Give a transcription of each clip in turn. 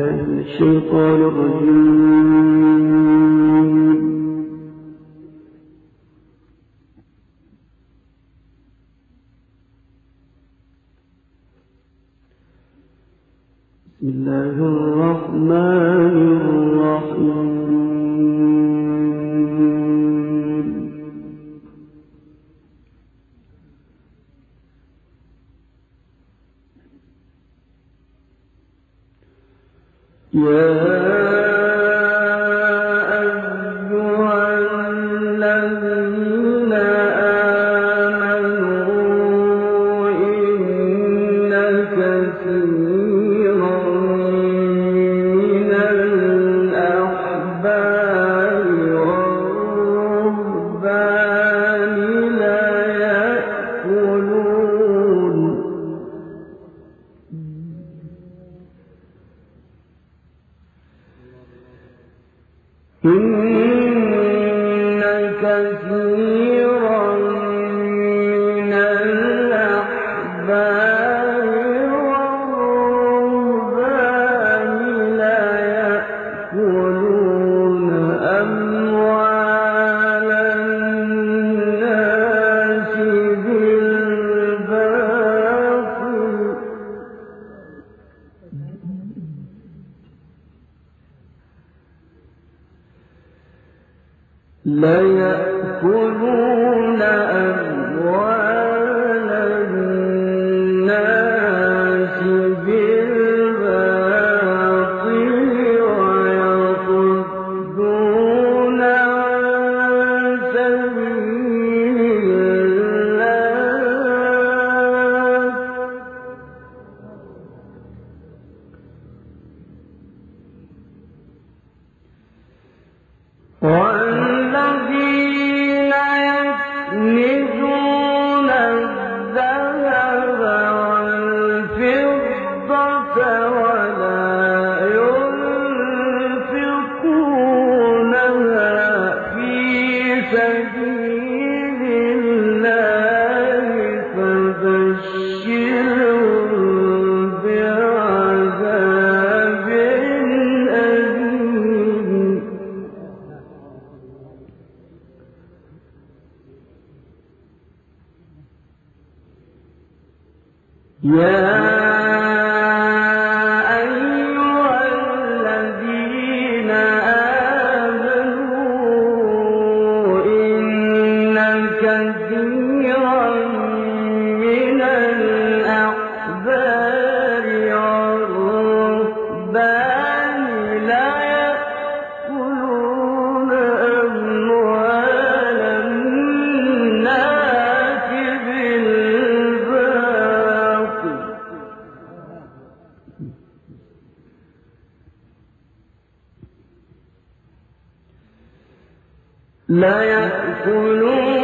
الشيطان الرجيم. ليأكلون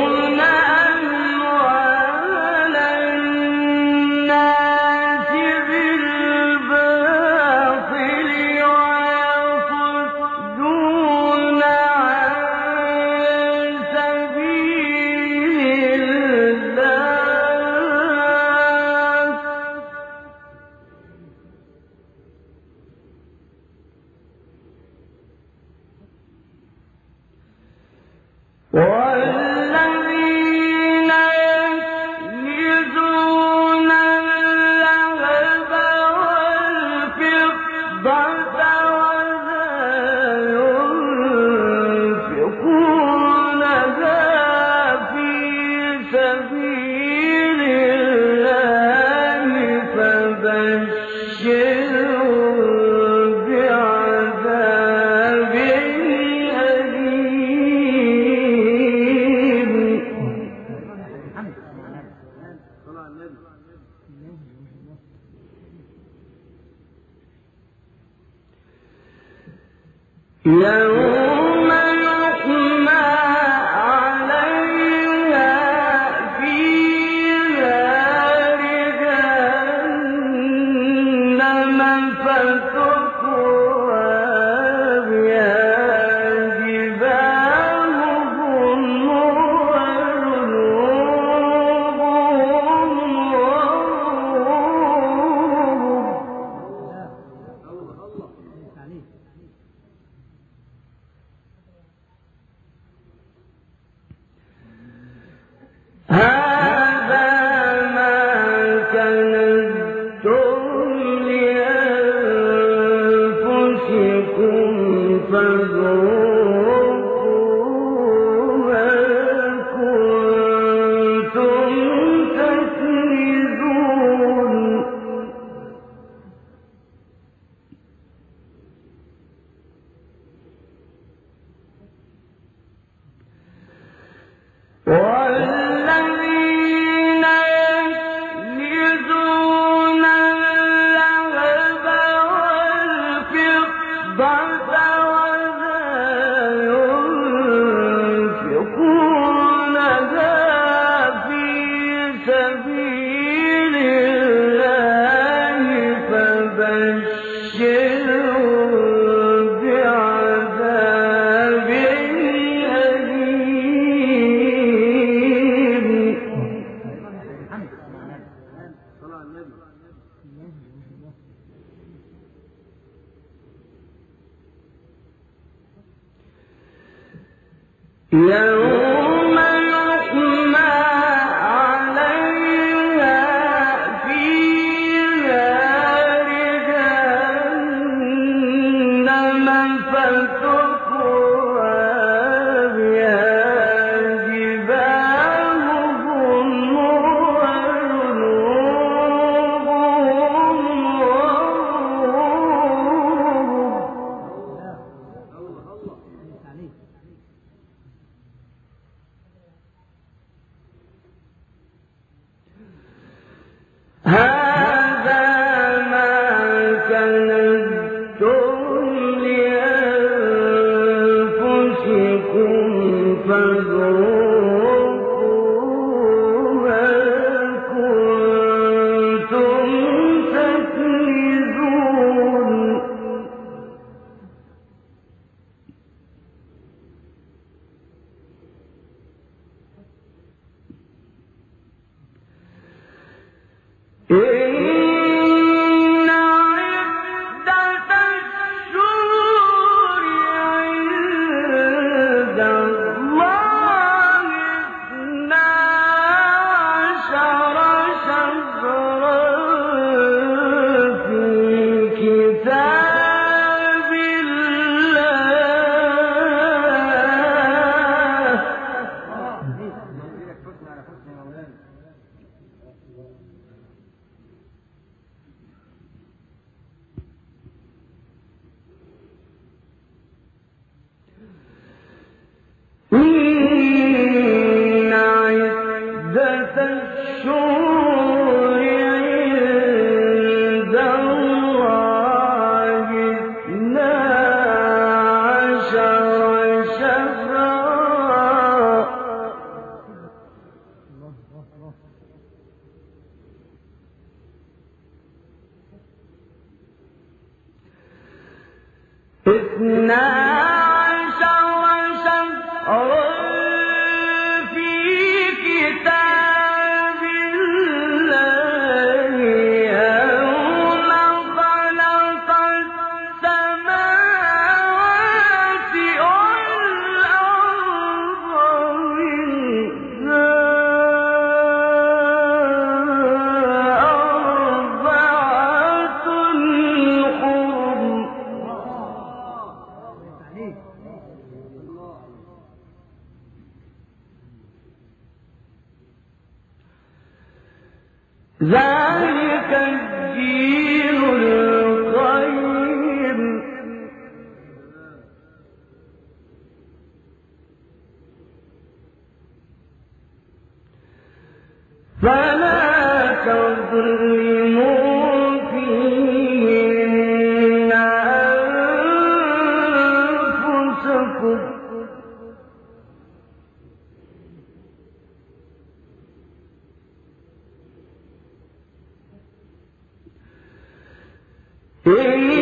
إن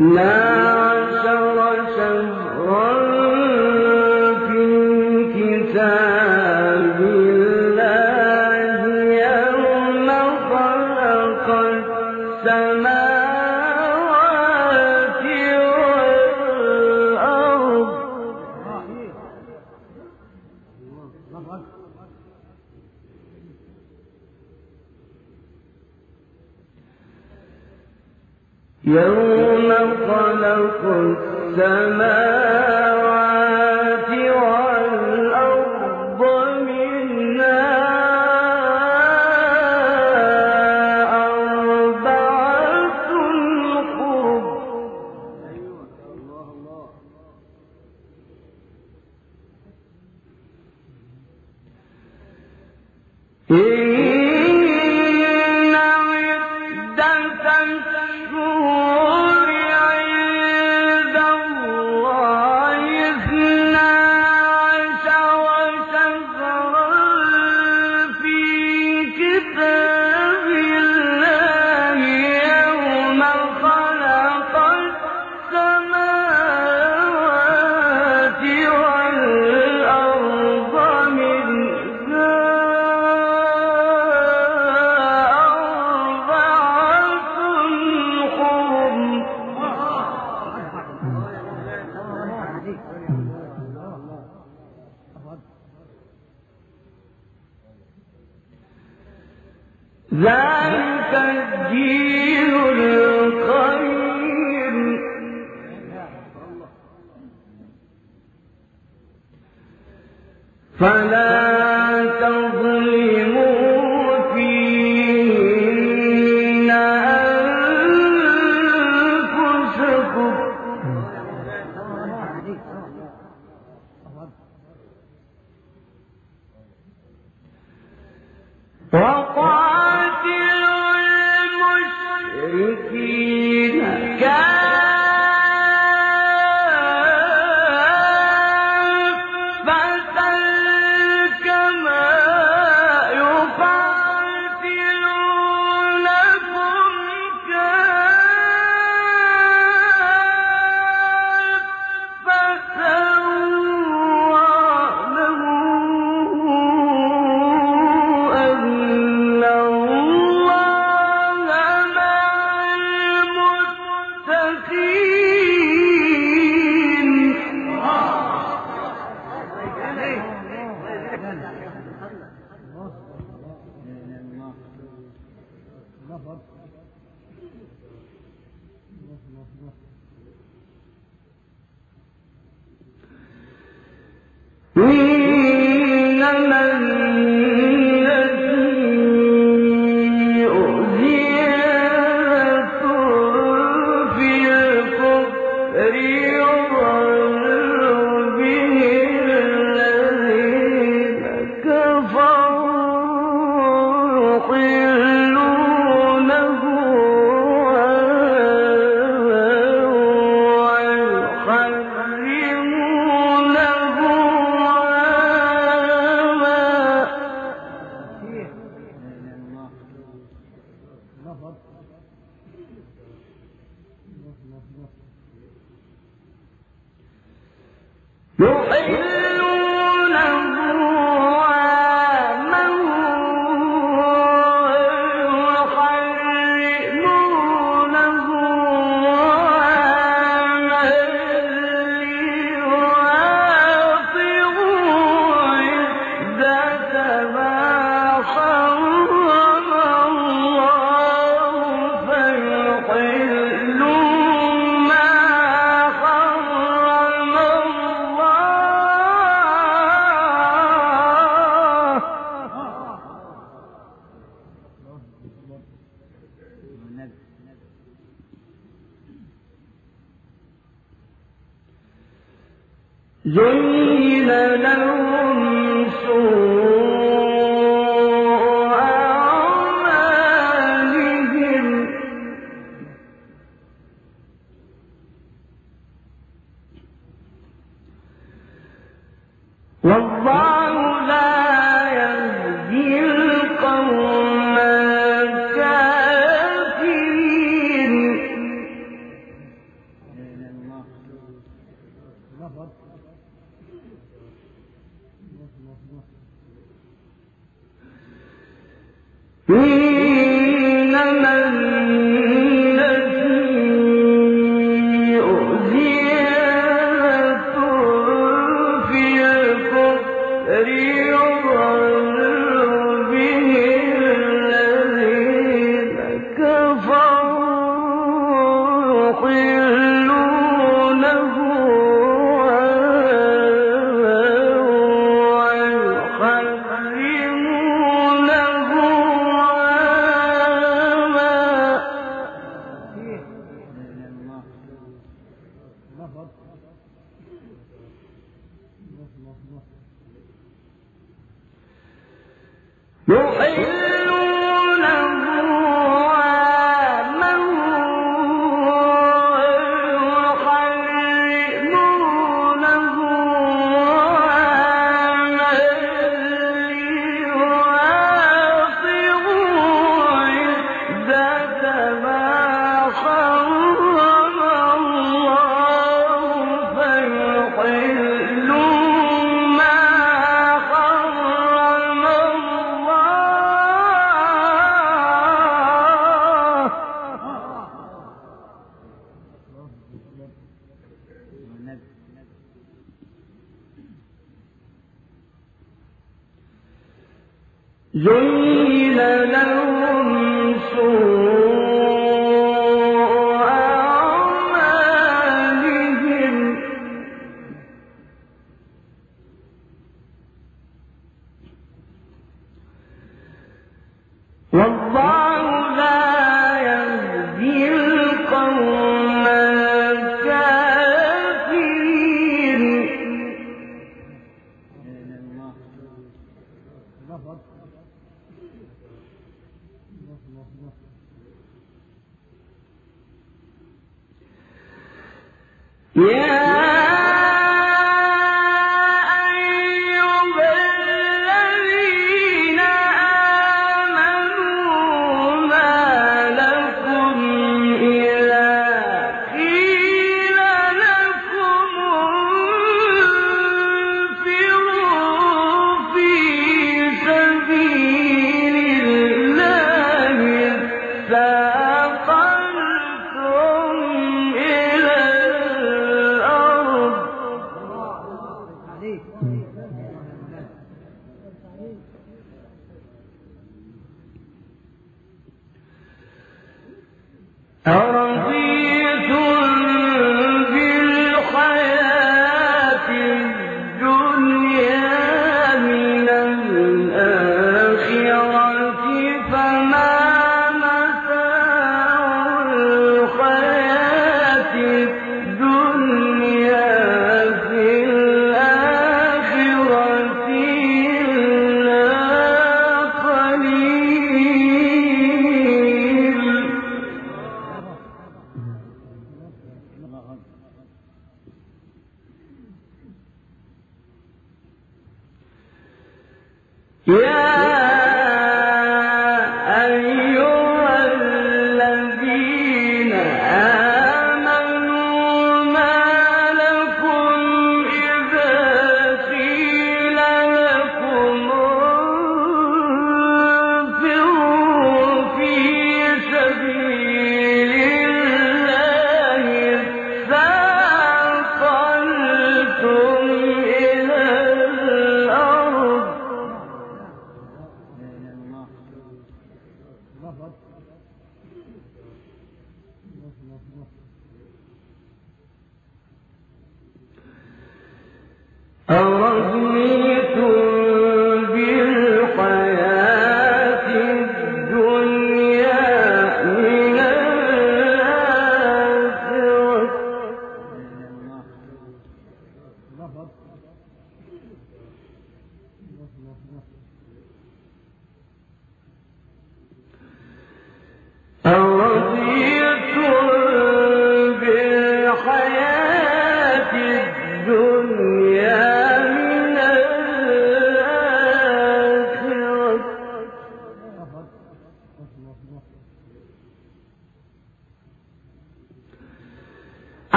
اثنا السفر فأقلتم إلى الأرض mm.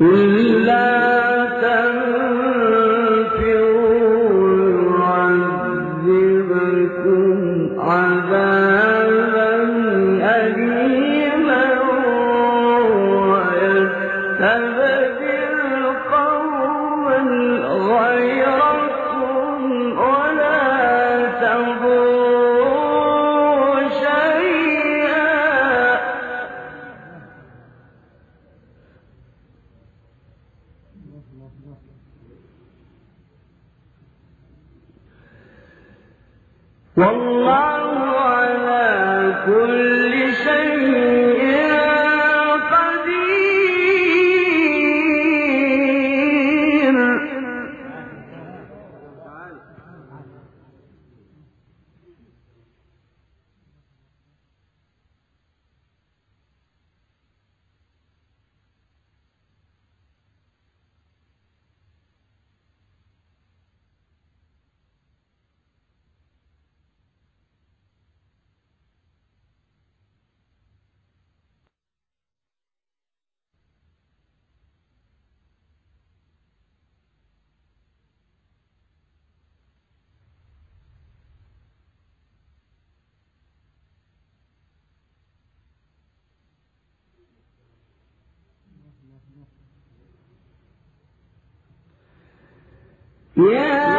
إلا Yeah.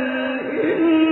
إِنَّ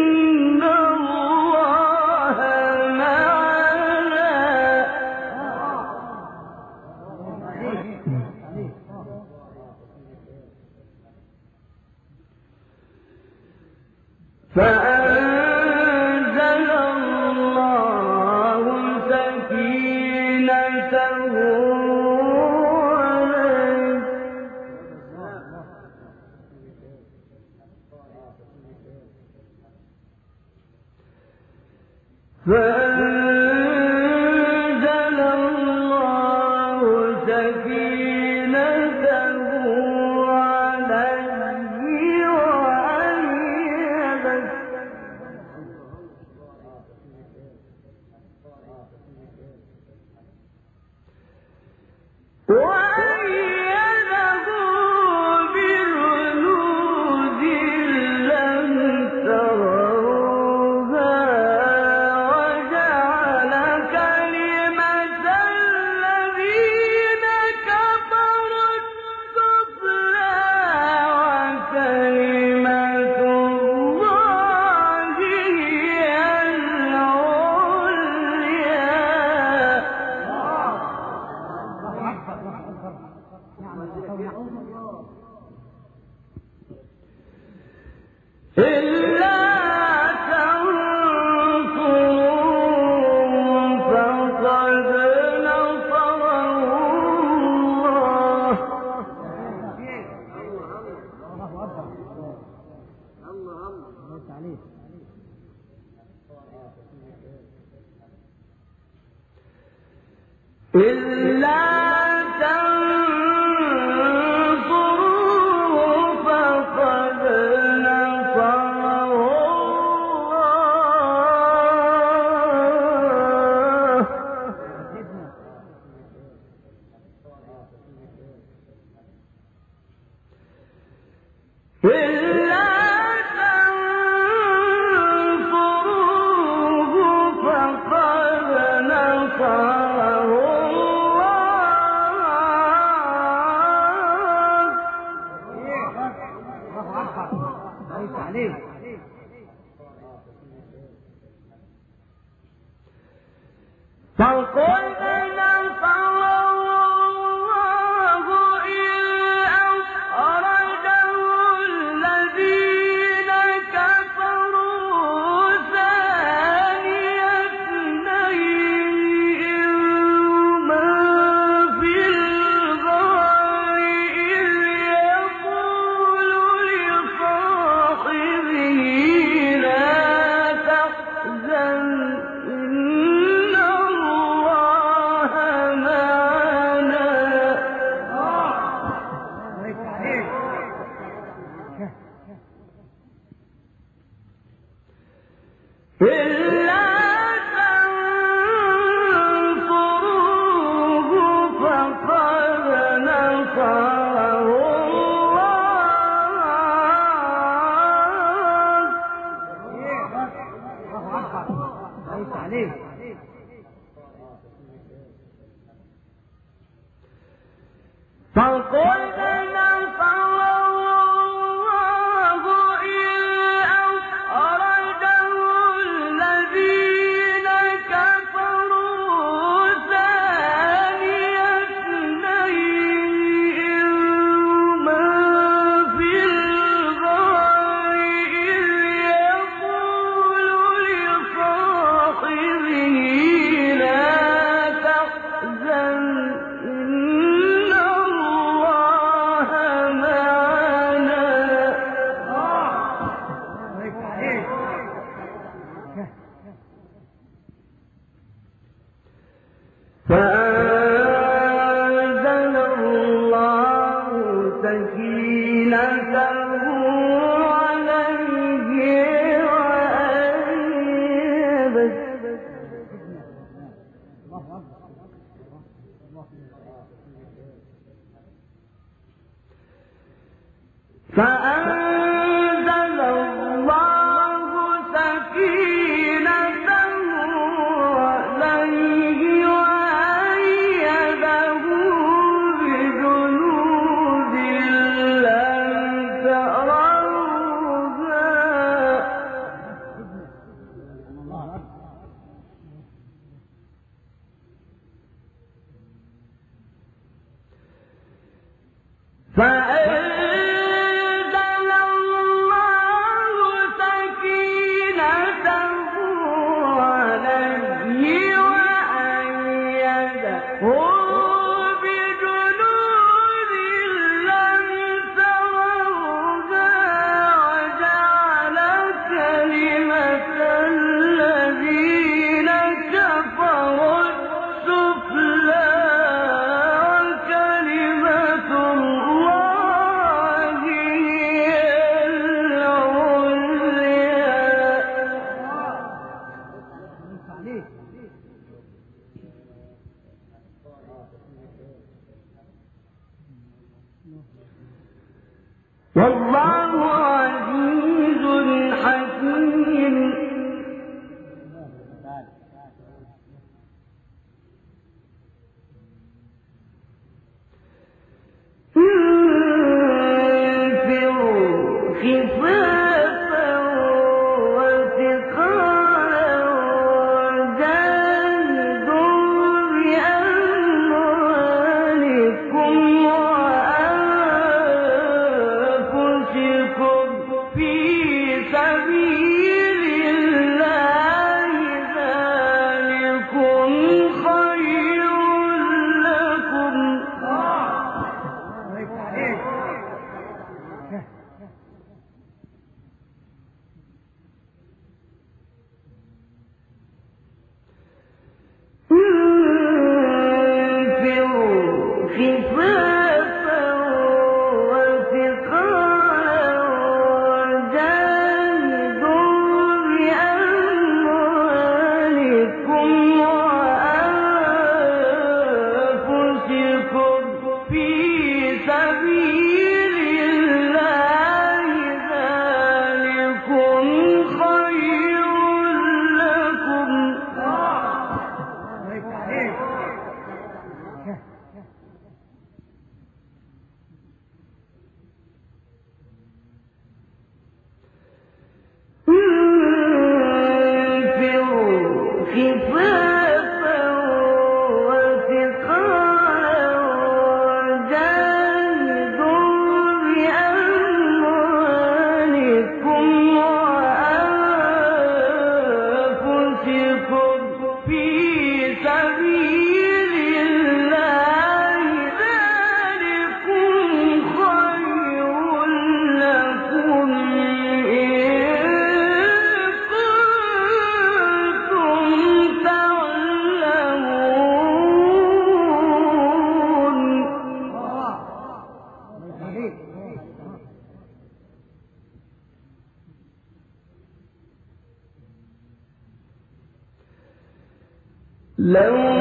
لو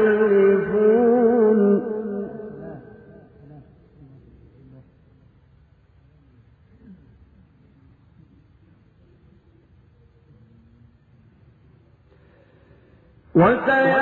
وسيحلفون وسيحلفون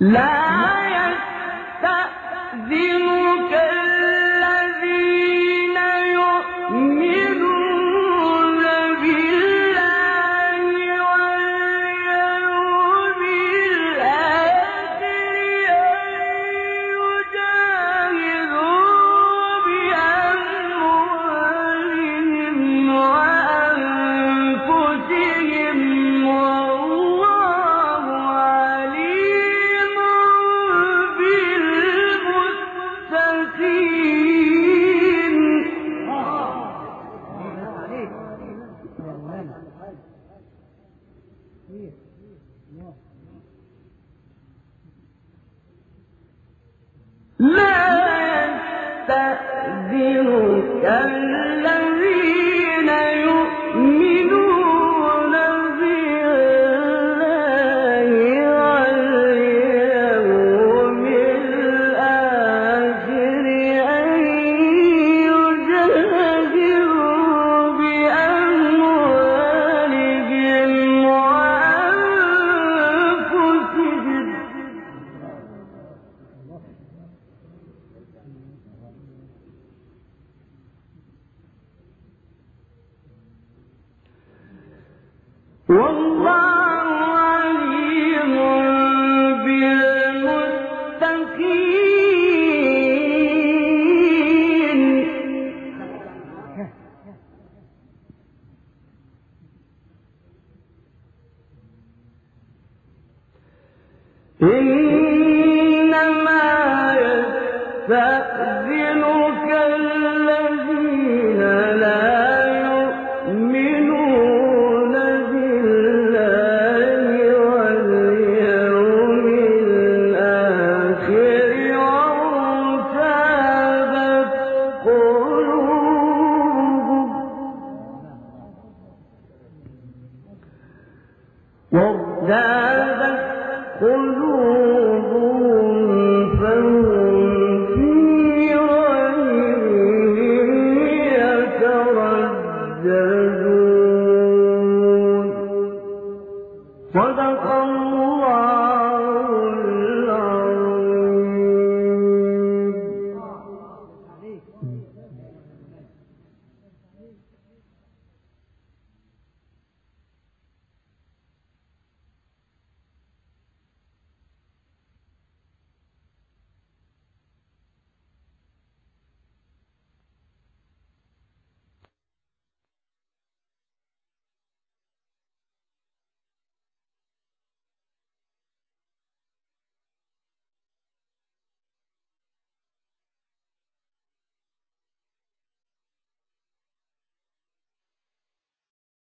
لا يستأذنك